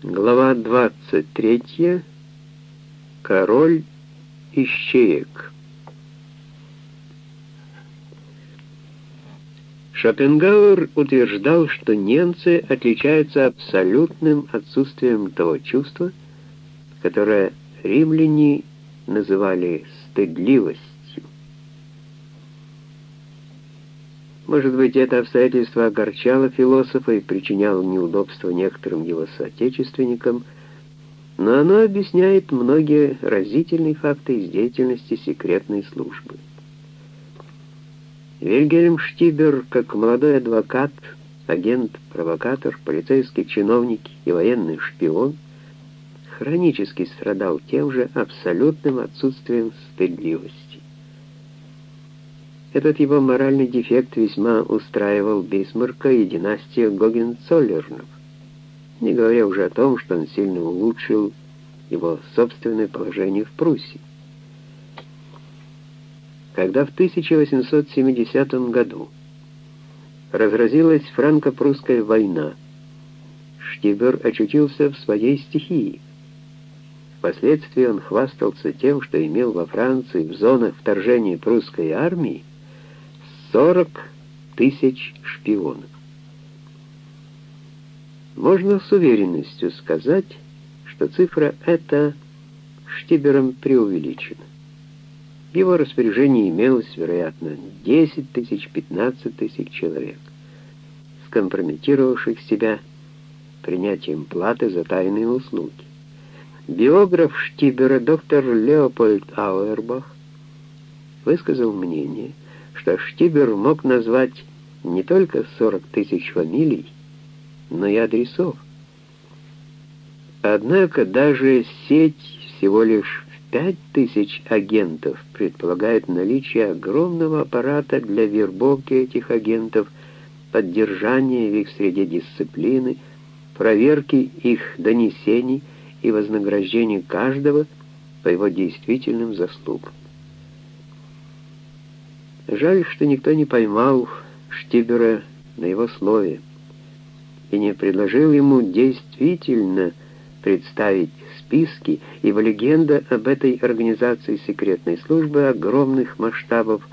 Глава 23. Король ищеек. Шопенгауэр утверждал, что немцы отличаются абсолютным отсутствием того чувства, которое римляне называли стыдливость. Может быть, это обстоятельство огорчало философа и причиняло неудобства некоторым его соотечественникам, но оно объясняет многие разительные факты из деятельности секретной службы. Вильгельм Штибер, как молодой адвокат, агент-провокатор, полицейский чиновник и военный шпион, хронически страдал тем же абсолютным отсутствием стыдливости. Этот его моральный дефект весьма устраивал Бисмарка и династию Гогенцоллернов, не говоря уже о том, что он сильно улучшил его собственное положение в Пруссии. Когда в 1870 году разразилась франко-прусская война, Штибер очутился в своей стихии. Впоследствии он хвастался тем, что имел во Франции в зонах вторжения прусской армии 40 тысяч шпионов. Можно с уверенностью сказать, что цифра эта Штибером преувеличена. В его распоряжении имелось, вероятно, 10 тысяч, 15 тысяч человек, скомпрометировавших себя принятием платы за тайные услуги. Биограф Штибера, доктор Леопольд Ауэрбах, высказал мнение, что Штибер мог назвать не только 40 тысяч фамилий, но и адресов. Однако даже сеть всего лишь в 5 тысяч агентов предполагает наличие огромного аппарата для вербовки этих агентов, поддержания в их среде дисциплины, проверки их донесений и вознаграждения каждого по его действительным заслугам. Жаль, что никто не поймал Штибера на его слове и не предложил ему действительно представить списки, ибо легенда об этой организации секретной службы огромных масштабов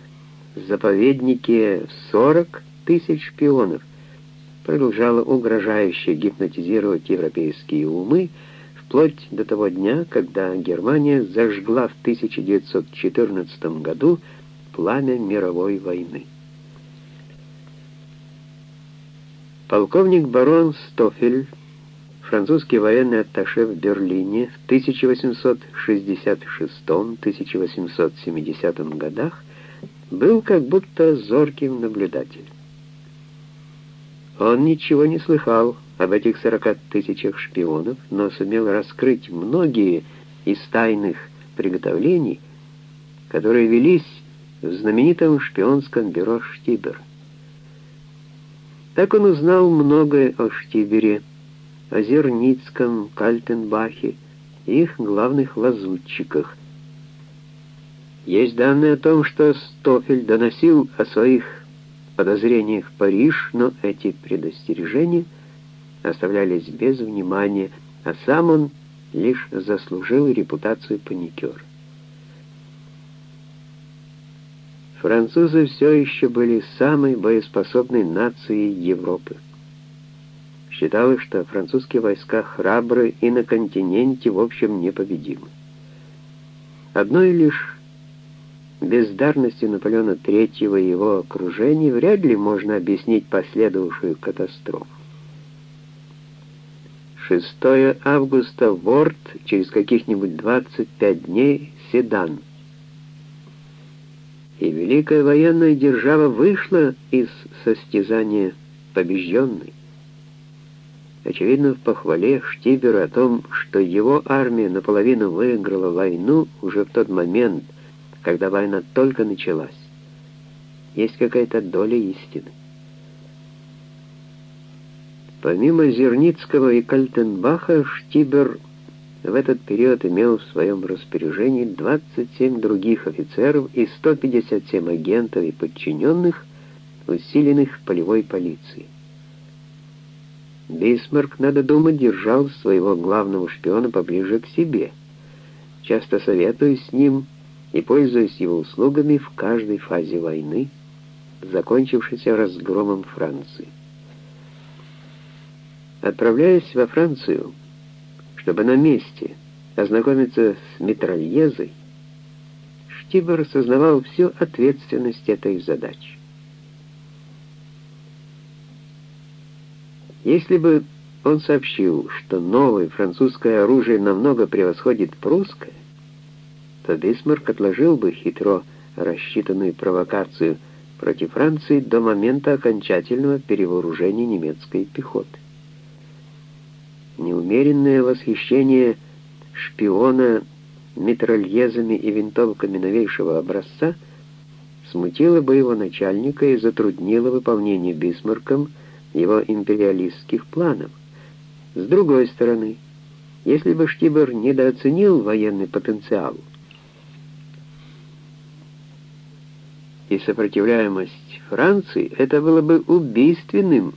заповеднике 40 тысяч шпионов продолжала угрожающе гипнотизировать европейские умы вплоть до того дня, когда Германия зажгла в 1914 году пламя мировой войны. Полковник барон Стофель, французский военный атташе в Берлине в 1866-1870 годах, был как будто зорким наблюдателем. Он ничего не слыхал об этих 40 тысячах шпионов, но сумел раскрыть многие из тайных приготовлений, которые велись в знаменитом шпионском бюро «Штибер». Так он узнал многое о Штибере, о Зерницком, Кальтенбахе и их главных лазутчиках. Есть данные о том, что Стофель доносил о своих подозрениях в Париж, но эти предостережения оставлялись без внимания, а сам он лишь заслужил репутацию паникера. Французы все еще были самой боеспособной нацией Европы. Считалось, что французские войска храбры и на континенте, в общем, непобедимы. Одной лишь бездарностью Наполеона III и его окружения вряд ли можно объяснить последовавшую катастрофу. 6 августа Ворд, через каких-нибудь 25 дней Седан – и великая военная держава вышла из состязания побежденной. Очевидно, в похвале Штибера о том, что его армия наполовину выиграла войну уже в тот момент, когда война только началась, есть какая-то доля истины. Помимо Зерницкого и Кальтенбаха, Штибер в этот период имел в своем распоряжении 27 других офицеров и 157 агентов и подчиненных, усиленных полевой полицией. Бисмарк, надо думать, держал своего главного шпиона поближе к себе, часто советуясь с ним и пользуясь его услугами в каждой фазе войны, закончившейся разгромом Франции. Отправляясь во Францию, чтобы на месте ознакомиться с Митральезой, Штибер осознавал всю ответственность этой задачи. Если бы он сообщил, что новое французское оружие намного превосходит прусское, то Бисмарк отложил бы хитро рассчитанную провокацию против Франции до момента окончательного перевооружения немецкой пехоты. Неумеренное восхищение шпиона митральезами и винтовками новейшего образца смутило бы его начальника и затруднило выполнение Бисмарком его империалистских планов. С другой стороны, если бы Штибер недооценил военный потенциал и сопротивляемость Франции, это было бы убийственным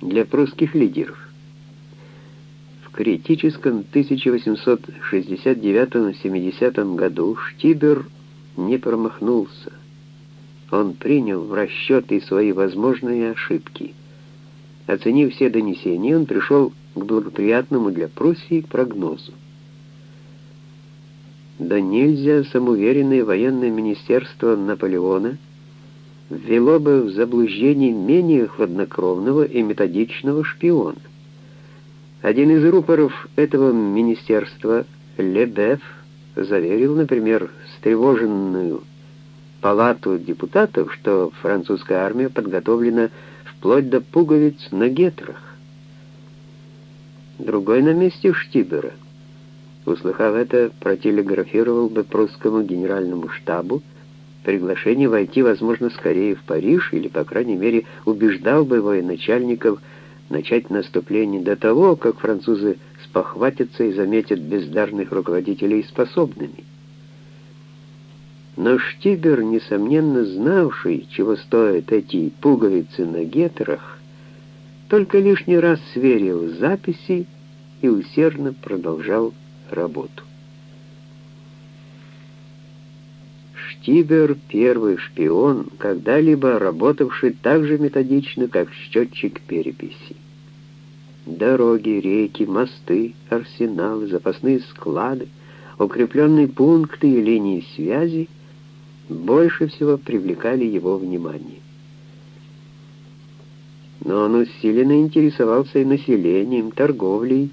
для прусских лидеров. Критическом 1869-70 году Штибер не промахнулся. Он принял в расчет и свои возможные ошибки – Оценив все донесения, он пришел к благоприятному для Пруссии прогнозу. Да нельзя самоуверенное военное министерство Наполеона ввело бы в заблуждение менее хладнокровного и методичного шпиона. Один из рупоров этого министерства, Лебеф, заверил, например, встревоженную палату депутатов, что французская армия подготовлена вплоть до пуговиц на гетрах. Другой на месте Штибера, услыхав это, протелеграфировал бы прусскому генеральному штабу приглашение войти, возможно, скорее в Париж, или, по крайней мере, убеждал бы военачальников начать наступление до того, как французы спохватятся и заметят бездарных руководителей способными. Но Штибер, несомненно знавший, чего стоят эти пуговицы на гетрах, только лишний раз сверил записи и усердно продолжал работу. Штибер — первый шпион, когда-либо работавший так же методично, как счетчик переписи. Дороги, реки, мосты, арсеналы, запасные склады, укрепленные пункты и линии связи — больше всего привлекали его внимание. Но он усиленно интересовался и населением, торговлей,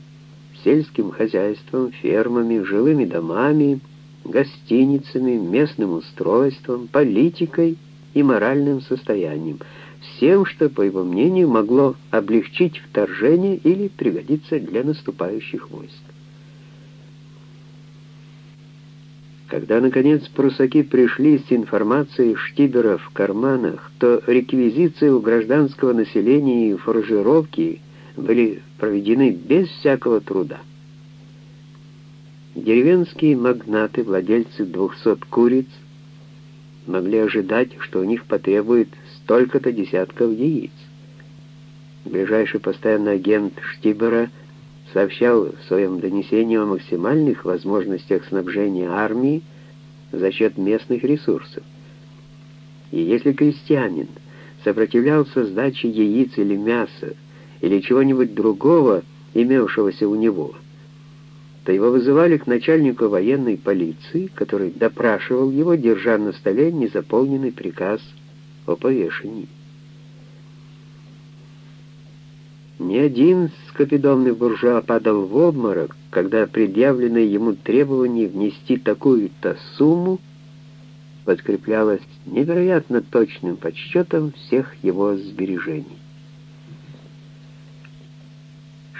сельским хозяйством, фермами, жилыми домами, гостиницами, местным устройством, политикой и моральным состоянием, всем, что, по его мнению, могло облегчить вторжение или пригодиться для наступающих войск. Когда, наконец, прусаки пришли с информацией Штибера в карманах, то реквизиции у гражданского населения и фуржировки были проведены без всякого труда. Деревенские магнаты, владельцы 200 куриц, могли ожидать, что у них потребует столько-то десятков яиц. Ближайший постоянный агент Штибера – сообщал в своем донесении о максимальных возможностях снабжения армии за счет местных ресурсов. И если крестьянин сопротивлялся сдаче яиц или мяса, или чего-нибудь другого, имевшегося у него, то его вызывали к начальнику военной полиции, который допрашивал его, держа на столе незаполненный приказ о повешении. Ни один скопидомный буржуа падал в обморок, когда предъявленное ему требование внести такую-то сумму подкреплялось невероятно точным подсчетом всех его сбережений.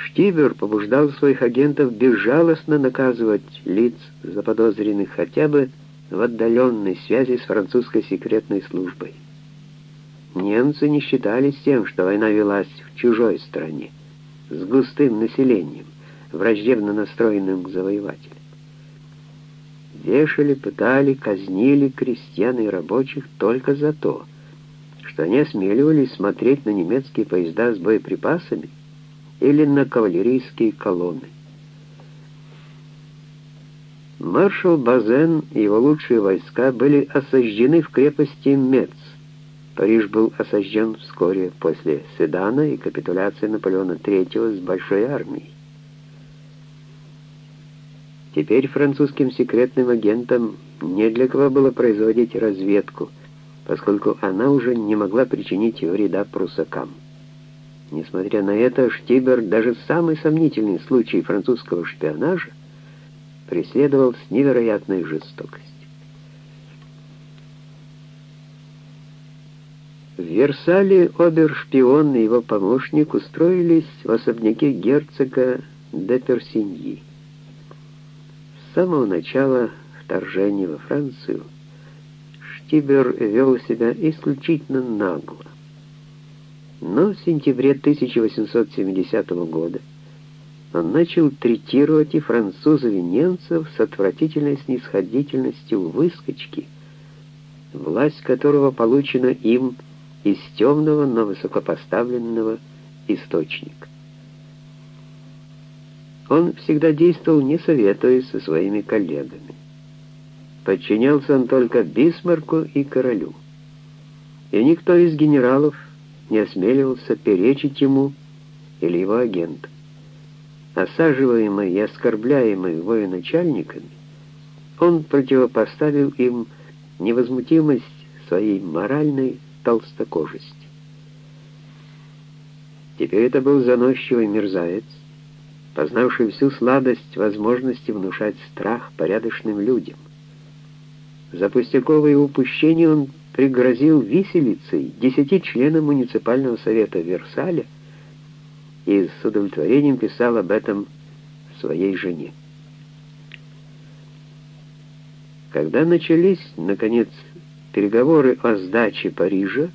Штибер побуждал своих агентов безжалостно наказывать лиц, заподозренных хотя бы в отдаленной связи с французской секретной службой. Немцы не считались тем, что война велась в чужой стране, с густым населением, враждебно настроенным к завоевателям. Вешали, пытали, казнили крестьян и рабочих только за то, что они осмеливались смотреть на немецкие поезда с боеприпасами или на кавалерийские колонны. Маршал Базен и его лучшие войска были осаждены в крепости Мец. Париж был осажден вскоре после Седана и капитуляции Наполеона III с большой армией. Теперь французским секретным агентам не для кого было производить разведку, поскольку она уже не могла причинить вреда прусакам. Несмотря на это, Штибер даже самый сомнительный случай французского шпионажа преследовал с невероятной жестокостью. В Версале обершпион и его помощник устроились в особняке герцога де Персиньи. С самого начала вторжения во Францию Штибер вел себя исключительно нагло. Но в сентябре 1870 года он начал третировать и французов, и немцев с отвратительной снисходительностью выскочки, власть которого получена им из темного, но высокопоставленного источника. Он всегда действовал, не советуясь со своими коллегами. Подчинялся он только Бисмарку и королю. И никто из генералов не осмеливался перечить ему или его агентам. Осаживаемый и оскорбляемый военачальниками, он противопоставил им невозмутимость своей моральной толстокожести. Теперь это был заносчивый мерзавец, познавший всю сладость возможности внушать страх порядочным людям. За пустяковые упущения он пригрозил виселицей десяти членам муниципального совета Версаля и с удовлетворением писал об этом своей жене. Когда начались, наконец, переговоры о сдаче Парижа,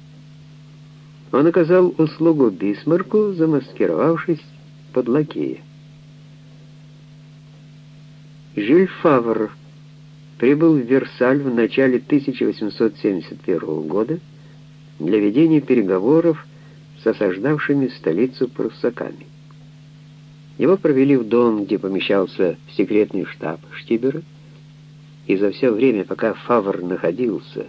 он оказал услугу Бисмарку, замаскировавшись под лакея. Жиль Фавр прибыл в Версаль в начале 1871 года для ведения переговоров с осаждавшими столицу пруссаками. Его провели в дом, где помещался секретный штаб Штибера, и за все время, пока Фавр находился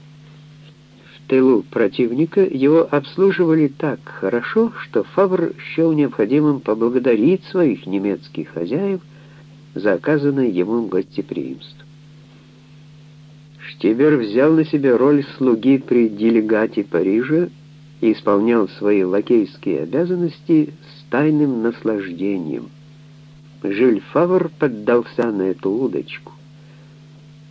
в тылу противника, его обслуживали так хорошо, что Фавр счел необходимым поблагодарить своих немецких хозяев за оказанное ему гостеприимство. Штибер взял на себя роль слуги при делегате Парижа и исполнял свои лакейские обязанности с тайным наслаждением. Жиль Фавр поддался на эту удочку.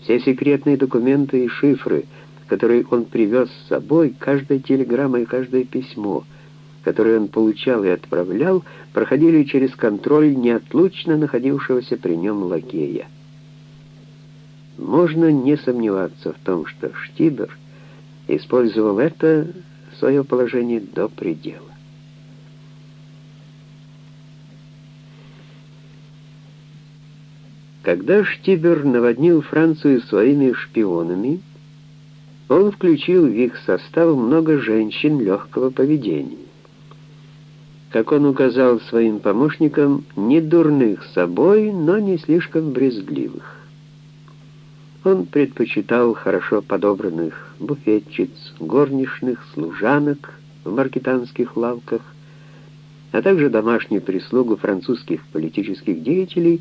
Все секретные документы и шифры, которые он привез с собой, каждая телеграмма и каждое письмо, которое он получал и отправлял, проходили через контроль неотлучно находившегося при нем лакея. Можно не сомневаться в том, что Штибер использовал это свое положение до предела. Когда Штибер наводнил Францию своими шпионами, он включил в их состав много женщин легкого поведения. Как он указал своим помощникам, не дурных собой, но не слишком брезгливых. Он предпочитал хорошо подобранных буфетчиц, горничных, служанок в маркетанских лавках, а также домашнюю прислугу французских политических деятелей,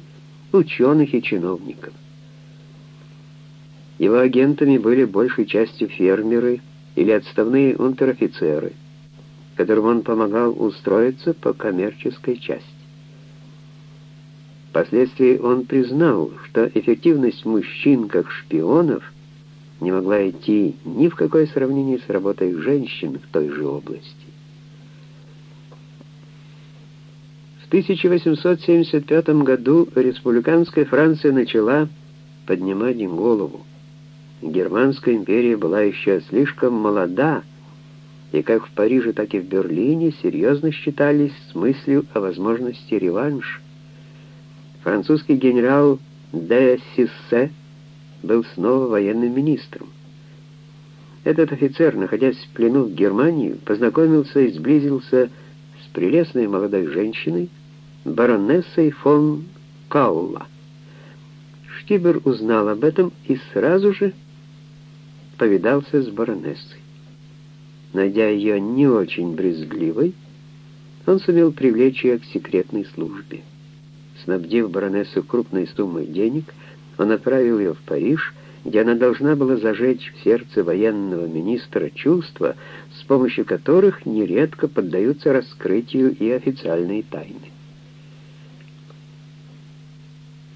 ученых и чиновников. Его агентами были большей частью фермеры или отставные унтер-офицеры, которым он помогал устроиться по коммерческой части. Впоследствии он признал, что эффективность мужчин как шпионов не могла идти ни в какое сравнение с работой женщин в той же области. В 1875 году республиканская Франция начала поднимать голову. Германская империя была еще слишком молода, и как в Париже, так и в Берлине серьезно считались с мыслью о возможности реванша. Французский генерал де Сиссе был снова военным министром. Этот офицер, находясь в плену в Германии, познакомился и сблизился с прелестной молодой женщиной, баронессой фон Каула. Штибер узнал об этом и сразу же повидался с баронессой. Найдя ее не очень брезгливой, он сумел привлечь ее к секретной службе. Снабдив баронессу крупной суммой денег, он отправил ее в Париж, где она должна была зажечь в сердце военного министра чувства, с помощью которых нередко поддаются раскрытию и официальные тайны.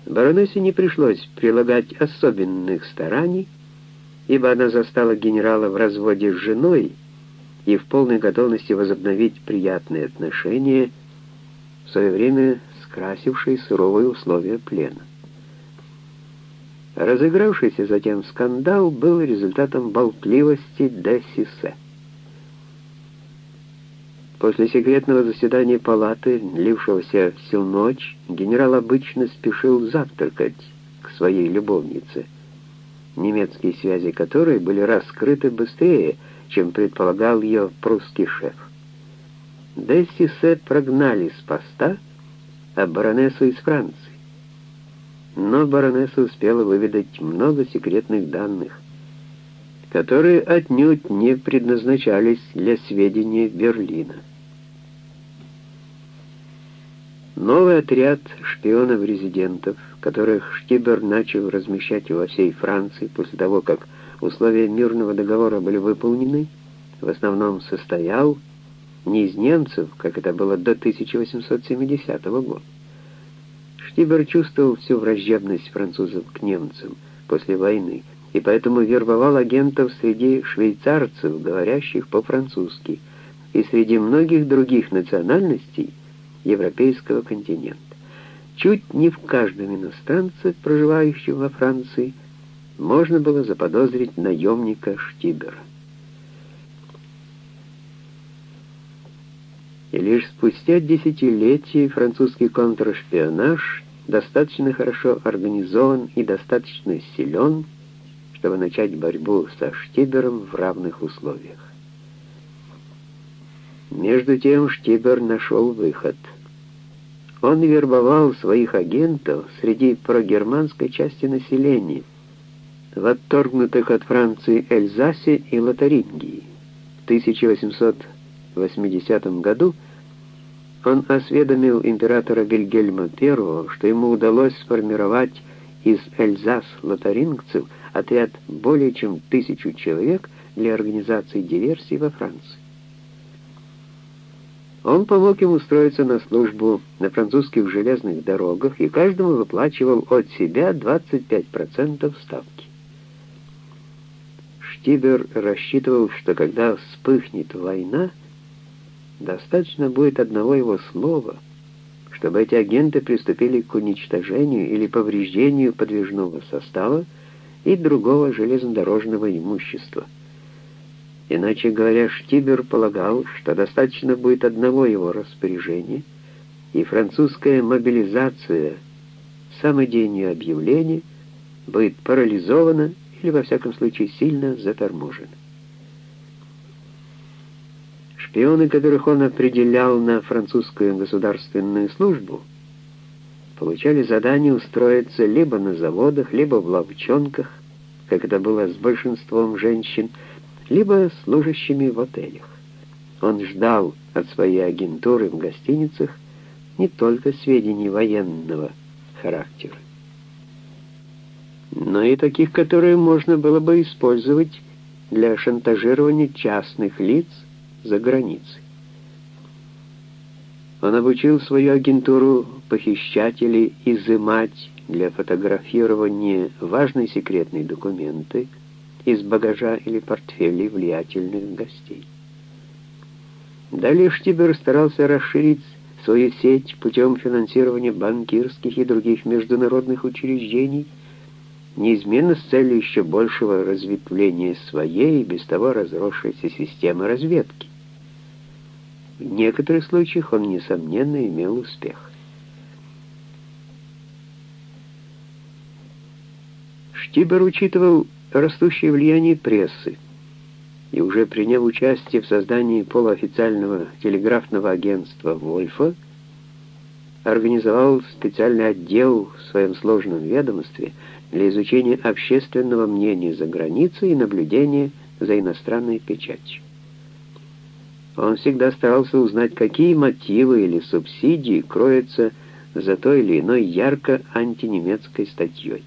Баронессе не пришлось прилагать особенных стараний, ибо она застала генерала в разводе с женой и в полной готовности возобновить приятные отношения, в свое время скрасившие суровые условия плена. Разыгравшийся затем скандал был результатом болтливости де Сисе. После секретного заседания палаты, длившегося всю ночь, генерал обычно спешил завтракать к своей любовнице, немецкие связи которой были раскрыты быстрее, чем предполагал ее прусский шеф. Де Сисе прогнали с поста, а баронессу из Франции но баронесса успела выведать много секретных данных, которые отнюдь не предназначались для сведения Берлина. Новый отряд шпионов-резидентов, которых Штибер начал размещать во всей Франции после того, как условия мирного договора были выполнены, в основном состоял не из немцев, как это было до 1870 года, Штибер чувствовал всю враждебность французов к немцам после войны, и поэтому вербовал агентов среди швейцарцев, говорящих по-французски, и среди многих других национальностей европейского континента. Чуть не в каждом иностранце, проживающем во Франции, можно было заподозрить наемника Штибера. И лишь спустя десятилетия французский контршпионаж достаточно хорошо организован и достаточно силен, чтобы начать борьбу со Штибером в равных условиях. Между тем Штибер нашел выход. Он вербовал своих агентов среди прогерманской части населения, в отторгнутых от Франции Эльзасе и Лотарингии. В 1880 году он осведомил императора Вильгельма I, что ему удалось сформировать из Эльзас-лотарингцев отряд более чем тысячу человек для организации диверсий во Франции. Он помог им устроиться на службу на французских железных дорогах и каждому выплачивал от себя 25% ставки. Штибер рассчитывал, что когда вспыхнет война, Достаточно будет одного его слова, чтобы эти агенты приступили к уничтожению или повреждению подвижного состава и другого железнодорожного имущества. Иначе говоря, Штибер полагал, что достаточно будет одного его распоряжения, и французская мобилизация, самый день ее объявления, будет парализована или, во всяком случае, сильно заторможена. Шпионы, которых он определял на французскую государственную службу, получали задание устроиться либо на заводах, либо в ловчонках, как это было с большинством женщин, либо служащими в отелях. Он ждал от своей агентуры в гостиницах не только сведений военного характера, но и таких, которые можно было бы использовать для шантажирования частных лиц за границей. Он обучил свою агентуру похищателей изымать для фотографирования важные секретные документы из багажа или портфелей влиятельных гостей. Далее Штибер старался расширить свою сеть путем финансирования банкирских и других международных учреждений, неизменно с целью еще большего разветвления своей, без того разросшейся системы разведки. В некоторых случаях он, несомненно, имел успех. Штибер учитывал растущее влияние прессы и уже приняв участие в создании полуофициального телеграфного агентства «Вольфа», организовал специальный отдел в своем сложном ведомстве для изучения общественного мнения за границей и наблюдения за иностранной печатью. Он всегда старался узнать, какие мотивы или субсидии кроются за той или иной ярко антинемецкой статьей.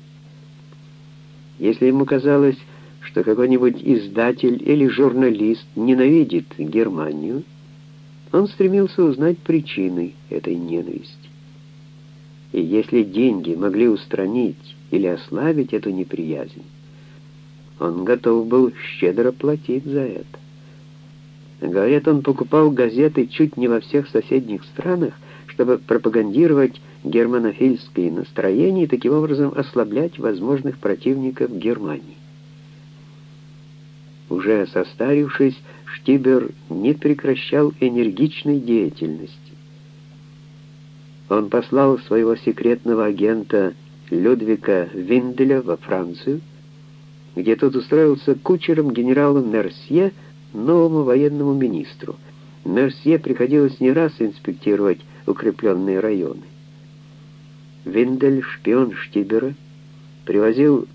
Если ему казалось, что какой-нибудь издатель или журналист ненавидит Германию, он стремился узнать причины этой ненависти. И если деньги могли устранить или ослабить эту неприязнь, он готов был щедро платить за это. Говорят, он покупал газеты чуть не во всех соседних странах, чтобы пропагандировать германофильские настроения и таким образом ослаблять возможных противников Германии. Уже состарившись, Штибер не прекращал энергичной деятельности. Он послал своего секретного агента Людвика Винделя во Францию, где тот устроился кучером генерала Мерсье, новому военному министру. Мерсье приходилось не раз инспектировать укрепленные районы. Виндель, шпион Штибера, привозил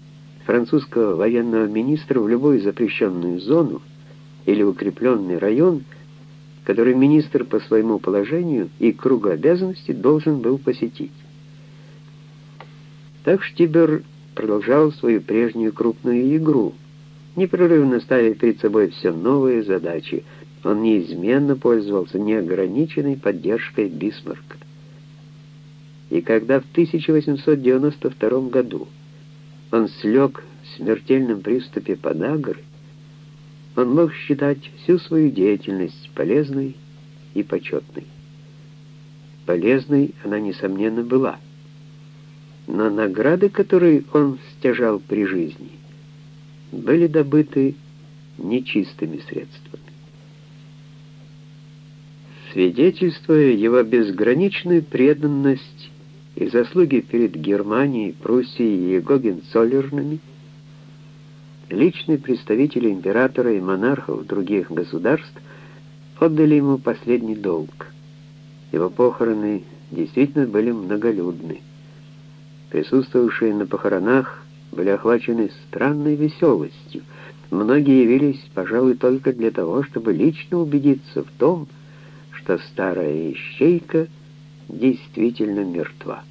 французского военного министра в любую запрещенную зону или укрепленный район, который министр по своему положению и кругу обязанностей должен был посетить. Так Штибер продолжал свою прежнюю крупную игру, непрерывно ставя перед собой все новые задачи. Он неизменно пользовался неограниченной поддержкой Бисмарка. И когда в 1892 году он слег в смертельном приступе подагры, он мог считать всю свою деятельность полезной и почетной. Полезной она, несомненно, была. Но награды, которые он стяжал при жизни, были добыты нечистыми средствами. Свидетельствуя его безграничную преданность и заслуги перед Германией, Пруссией и Гогенцоллернами, личные представители императора и монархов других государств отдали ему последний долг. Его похороны действительно были многолюдны. Присутствовавшие на похоронах были охвачены странной веселостью. Многие явились, пожалуй, только для того, чтобы лично убедиться в том, что старая ищейка действительно мертва.